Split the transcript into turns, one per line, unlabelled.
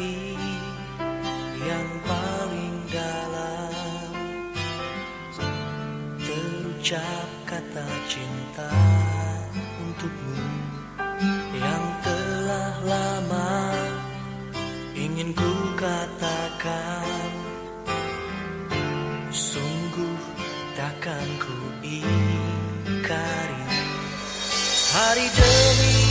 hati yang paling dalam. Terucap kata cinta untukmu Yang telah lama ingin ku katakan. Sungguh takkan ku ingkari Hari demi